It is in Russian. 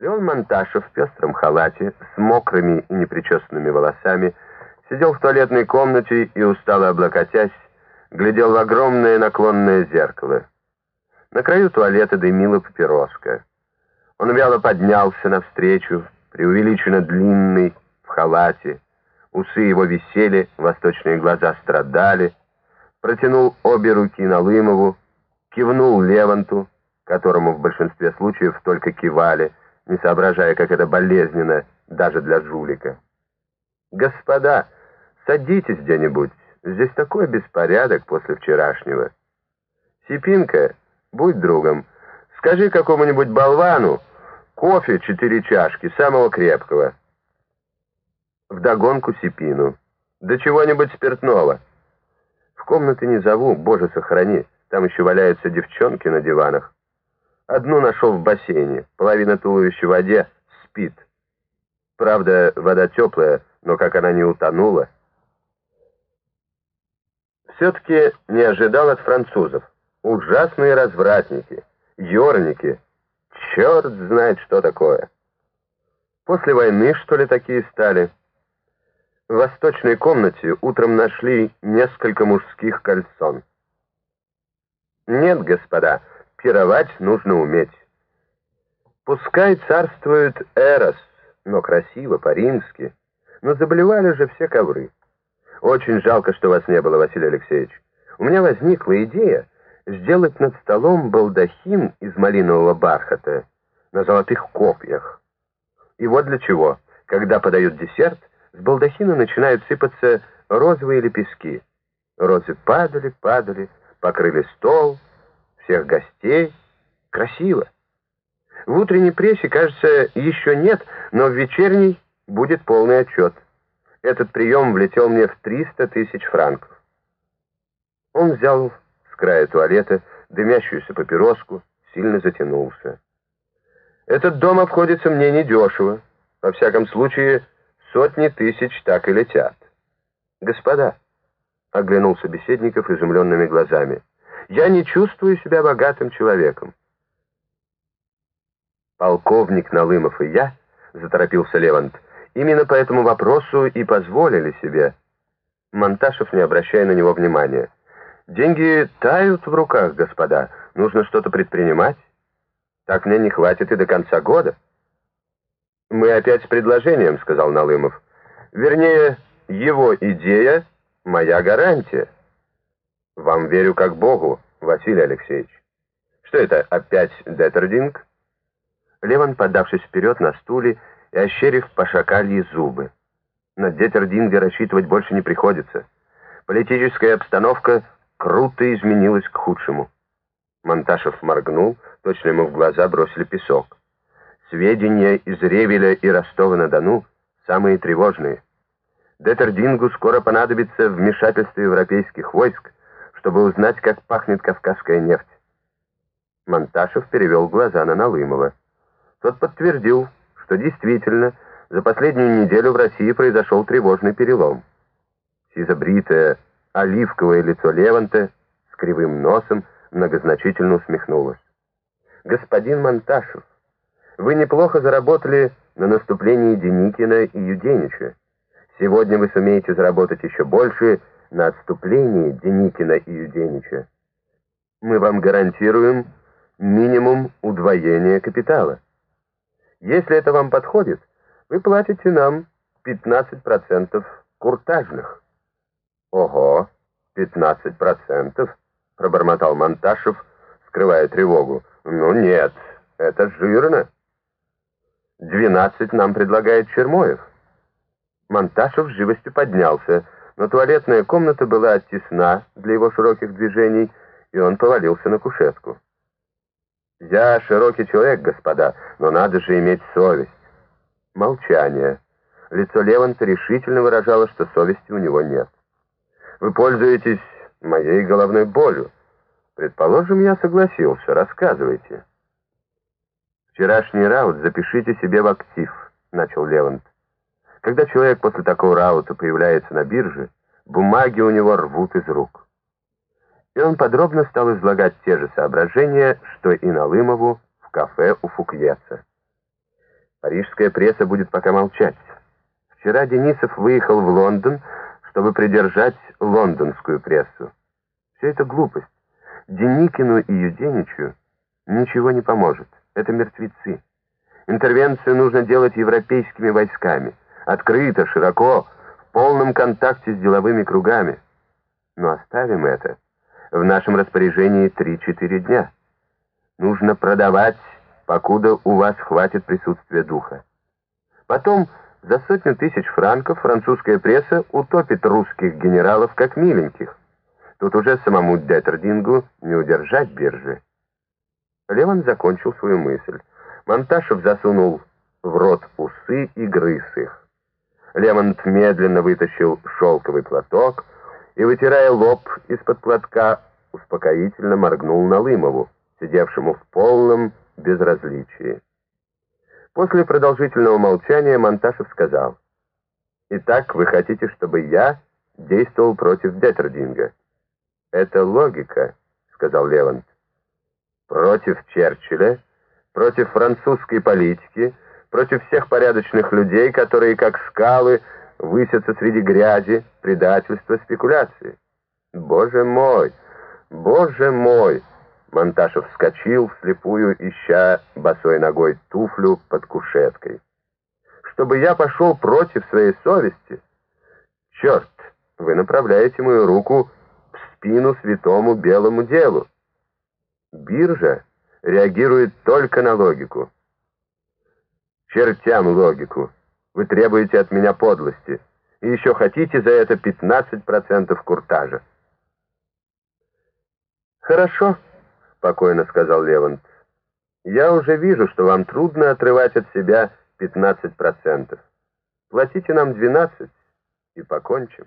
Леон Монташев в пестром халате, с мокрыми и непричесанными волосами, сидел в туалетной комнате и, устало облокотясь, глядел в огромное наклонное зеркало. На краю туалета дымила папироска. Он вяло поднялся навстречу, преувеличенно длинный, в халате. Усы его висели, восточные глаза страдали. Протянул обе руки Налымову, кивнул Леванту, которому в большинстве случаев только кивали, не соображая, как это болезненно даже для жулика. «Господа, садитесь где-нибудь, здесь такой беспорядок после вчерашнего. Сипинка, будь другом, скажи какому-нибудь болвану, кофе четыре чашки, самого крепкого». Вдогонку Сипину. «Да чего-нибудь спиртного». «В комнаты не зову, боже сохрани, там еще валяются девчонки на диванах». Одну нашел в бассейне, половина туловища в воде, спит. Правда, вода теплая, но как она не утонула. Все-таки не ожидал от французов. Ужасные развратники, ерники. Черт знает, что такое. После войны, что ли, такие стали? В восточной комнате утром нашли несколько мужских кальсон. Нет, господа, пировать нужно уметь. Пускай царствует Эрос, но красиво, по-римски. Но заболевали же все ковры. Очень жалко, что вас не было, Василий Алексеевич. У меня возникла идея сделать над столом балдахин из малинового бархата на золотых копьях. И вот для чего. Когда подают десерт, с балдахина начинают сыпаться розовые лепестки. Розы падали, падали, покрыли стол, всех гостей. Красиво. В утренней прессе, кажется, еще нет, но в вечерней будет полный отчет. Этот прием влетел мне в 300 тысяч франков. Он взял с края туалета дымящуюся папироску, сильно затянулся. Этот дом обходится мне недешево. Во всяком случае, сотни тысяч так и летят. Господа, — оглянул собеседников изумленными глазами, — я не чувствую себя богатым человеком. Полковник Налымов и я, заторопился Левант, именно по этому вопросу и позволили себе. Монташев, не обращая на него внимания. Деньги тают в руках, господа. Нужно что-то предпринимать. Так мне не хватит и до конца года. Мы опять с предложением, сказал Налымов. Вернее, его идея — моя гарантия. Вам верю как Богу, Василий Алексеевич. Что это, опять Деттердинг? Леван, подавшись вперед на стуле и ощерив по шакальи зубы. На Деттердинга рассчитывать больше не приходится. Политическая обстановка круто изменилась к худшему. Монташев моргнул, точно ему в глаза бросили песок. Сведения из Ревеля и Ростова-на-Дону самые тревожные. Деттердингу скоро понадобится вмешательство европейских войск, чтобы узнать, как пахнет кавказская нефть. Монташев перевел глаза на Налымова. Тот подтвердил, что действительно за последнюю неделю в России произошел тревожный перелом. Сизобритое, оливковое лицо Леванта с кривым носом многозначительно усмехнулось. «Господин Монташев, вы неплохо заработали на наступлении Деникина и Юденича. Сегодня вы сумеете заработать еще больше, на отступлении Деникина и Юденича, мы вам гарантируем минимум удвоения капитала. Если это вам подходит, вы платите нам 15% куртажных. Ого, 15%, пробормотал Монташев, скрывая тревогу. Ну нет, это жирно. 12 нам предлагает Чермоев. Монташев живостью поднялся, но туалетная комната была оттесна для его широких движений, и он повалился на кушетку. «Я широкий человек, господа, но надо же иметь совесть». Молчание. Лицо Леванта решительно выражало, что совести у него нет. «Вы пользуетесь моей головной болью. Предположим, я согласился. Рассказывайте». «Вчерашний раут запишите себе в актив», — начал Левант. Когда человек после такого раута появляется на бирже, бумаги у него рвут из рук. И он подробно стал излагать те же соображения, что и Налымову в кафе у Фукьеца. Парижская пресса будет пока молчать. Вчера Денисов выехал в Лондон, чтобы придержать лондонскую прессу. Все это глупость. Деникину и Юденичу ничего не поможет. Это мертвецы. Интервенцию нужно делать европейскими войсками. Открыто, широко, в полном контакте с деловыми кругами. Но оставим это. В нашем распоряжении 3-4 дня. Нужно продавать, покуда у вас хватит присутствия духа. Потом за сотню тысяч франков французская пресса утопит русских генералов как миленьких. Тут уже самому Деттердингу не удержать биржи. Леван закончил свою мысль. Монташев засунул в рот усы и грыз их. Лемонт медленно вытащил шелковый платок и, вытирая лоб из-под платка, успокоительно моргнул на Лымову, сидевшему в полном безразличии. После продолжительного молчания Монташев сказал, «Итак, вы хотите, чтобы я действовал против Деттердинга?» «Это логика», — сказал Левант. «Против Черчилля, против французской политики, против всех порядочных людей, которые, как скалы, высятся среди грязи, предательства, спекуляции. Боже мой! Боже мой!» Монташев вскочил вслепую, ища босой ногой туфлю под кушеткой. «Чтобы я пошел против своей совести? Черт, вы направляете мою руку в спину святому белому делу. Биржа реагирует только на логику. Чертям логику. Вы требуете от меня подлости. И еще хотите за это 15% куртажа. Хорошо. — спокойно сказал Левант. «Я уже вижу, что вам трудно отрывать от себя 15%. Платите нам 12 и покончим».